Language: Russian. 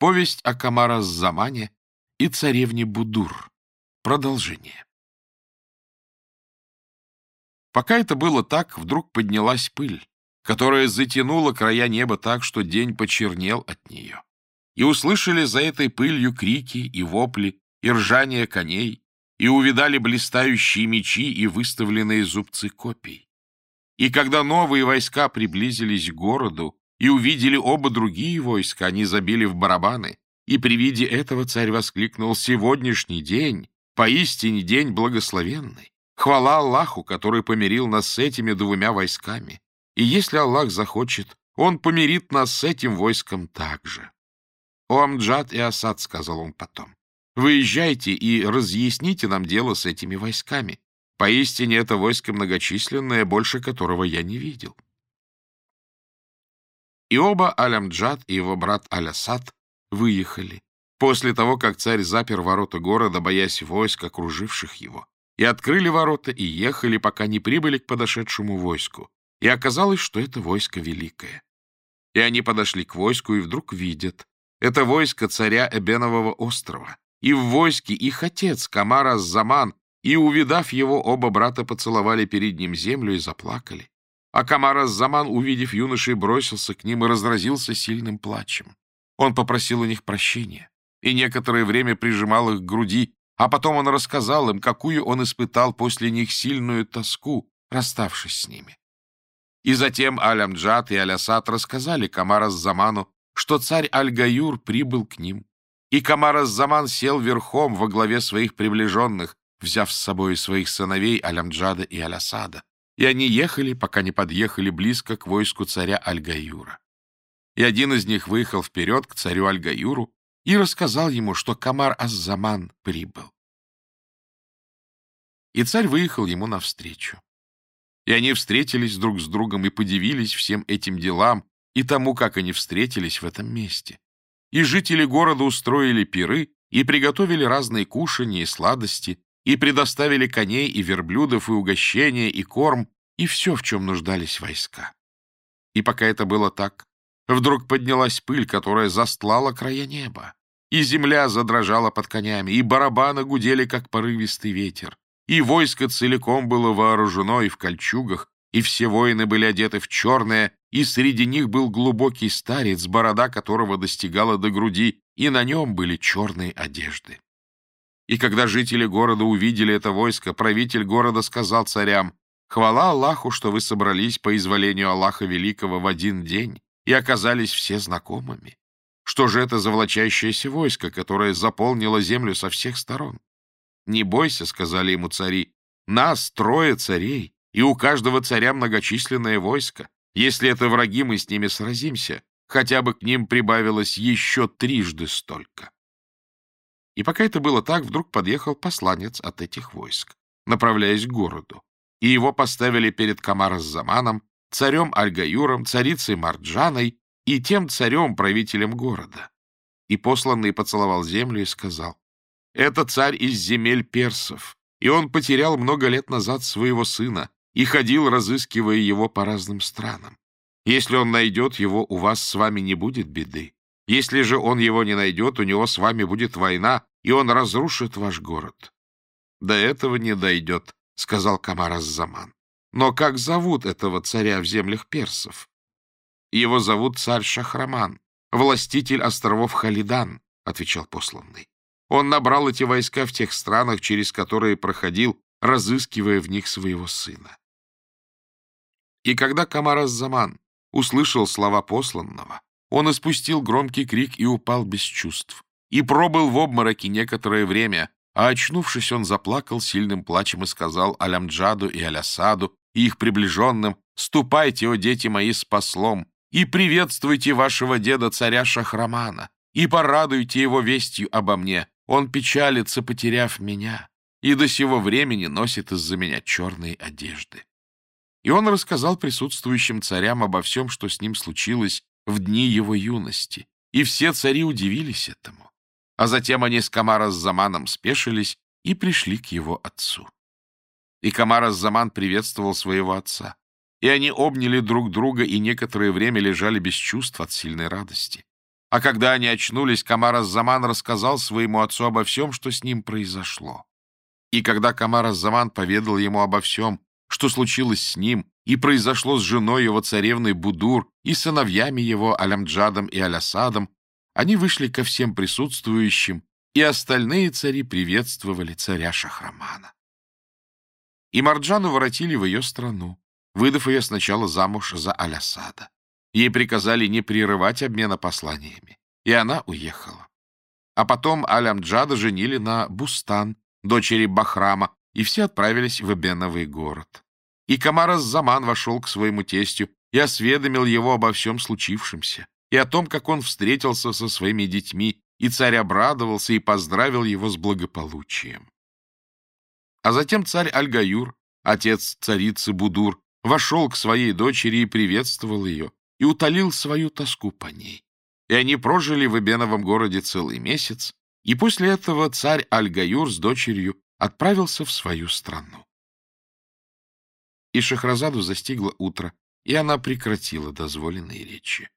Повесть о Камараззамане и царевне Будур. Продолжение. Пока это было так, вдруг поднялась пыль, которая затянула края неба так, что день почернел от нее. И услышали за этой пылью крики и вопли, и ржание коней, и увидали блистающие мечи и выставленные зубцы копий. И когда новые войска приблизились к городу, и увидели оба другие войска, они забили в барабаны. И при виде этого царь воскликнул «Сегодняшний день, поистине день благословенный! Хвала Аллаху, который помирил нас с этими двумя войсками! И если Аллах захочет, он помирит нас с этим войском также!» «О Амджад и Асад», — сказал он потом, — «выезжайте и разъясните нам дело с этими войсками. Поистине это войско многочисленное, больше которого я не видел». И оба Алямджад и его брат Алясад выехали, после того, как царь запер ворота города, боясь войск, окруживших его, и открыли ворота и ехали, пока не прибыли к подошедшему войску. И оказалось, что это войско великое. И они подошли к войску и вдруг видят. Это войско царя Эбенового острова. И в войске их отец, Камар Заман, и, увидав его, оба брата поцеловали перед ним землю и заплакали. А Камар заман увидев юношей, бросился к ним и разразился сильным плачем. Он попросил у них прощения и некоторое время прижимал их к груди, а потом он рассказал им, какую он испытал после них сильную тоску, расставшись с ними. И затем Алямджат и Алясат рассказали Камарас-Заману, что царь Аль-Гаюр прибыл к ним. И Камарас-Заман сел верхом во главе своих приближенных, взяв с собой своих сыновей Алямджада и Алясада и они ехали, пока не подъехали близко к войску царя Альгаюра. И один из них выехал вперед к царю Альгаюру и рассказал ему, что комар Аззаман прибыл. И царь выехал ему навстречу. И они встретились друг с другом и подивились всем этим делам и тому, как они встретились в этом месте. И жители города устроили пиры и приготовили разные кушания и сладости, и предоставили коней и верблюдов, и угощения, и корм, и все, в чем нуждались войска. И пока это было так, вдруг поднялась пыль, которая застлала края неба, и земля задрожала под конями, и барабаны гудели, как порывистый ветер, и войско целиком было вооружено и в кольчугах, и все воины были одеты в черное, и среди них был глубокий старец, борода которого достигала до груди, и на нем были черные одежды. И когда жители города увидели это войско, правитель города сказал царям, «Хвала Аллаху, что вы собрались по изволению Аллаха Великого в один день и оказались все знакомыми. Что же это за влачащееся войско, которое заполнило землю со всех сторон? Не бойся, — сказали ему цари, — нас трое царей, и у каждого царя многочисленное войско. Если это враги, мы с ними сразимся, хотя бы к ним прибавилось еще трижды столько». И пока это было так, вдруг подъехал посланец от этих войск, направляясь к городу, и его поставили перед Камарас-Заманом, царем Альгаюром, царицей Марджаной и тем царем-правителем города. И посланный поцеловал землю и сказал, «Это царь из земель персов, и он потерял много лет назад своего сына и ходил, разыскивая его по разным странам. Если он найдет его, у вас с вами не будет беды. Если же он его не найдет, у него с вами будет война, и он разрушит ваш город. — До этого не дойдет, — сказал Камар Заман. Но как зовут этого царя в землях персов? — Его зовут царь Шахраман, властитель островов Халидан, — отвечал посланный. Он набрал эти войска в тех странах, через которые проходил, разыскивая в них своего сына. И когда Камар Аз-Заман услышал слова посланного, он испустил громкий крик и упал без чувств и пробыл в обмороке некоторое время, а очнувшись, он заплакал сильным плачем и сказал Алямджаду и Алясаду и их приближенным «Ступайте, о дети мои, с послом, и приветствуйте вашего деда царя Шахрамана, и порадуйте его вестью обо мне, он печалится, потеряв меня, и до сего времени носит из-за меня черные одежды». И он рассказал присутствующим царям обо всем, что с ним случилось в дни его юности, и все цари удивились этому. А затем они с Камара с Заманом спешились и пришли к его отцу. И Камара с Заман приветствовал своего отца. И они обняли друг друга и некоторое время лежали без чувств от сильной радости. А когда они очнулись, Камар Заман рассказал своему отцу обо всем, что с ним произошло. И когда Камар Заман поведал ему обо всем, что случилось с ним и произошло с женой его царевной Будур и сыновьями его Алямджадом и Алясадом, они вышли ко всем присутствующим, и остальные цари приветствовали царя Шахрамана. И Марджану воротили в ее страну, выдав ее сначала замуж за Алясада. Ей приказали не прерывать обмена посланиями, и она уехала. А потом Алямджада женили на Бустан, дочери Бахрама, и все отправились в Эбеновый город. И Камарас Заман вошел к своему тестю и осведомил его обо всем случившемся, и о том, как он встретился со своими детьми, и царь обрадовался и поздравил его с благополучием. А затем царь Альгаюр, отец царицы Будур, вошел к своей дочери и приветствовал ее, и утолил свою тоску по ней. И они прожили в Эбеновом городе целый месяц, и после этого царь Альгаюр с дочерью отправился в свою страну. И Шахразаду застигло утро, и она прекратила дозволенные речи.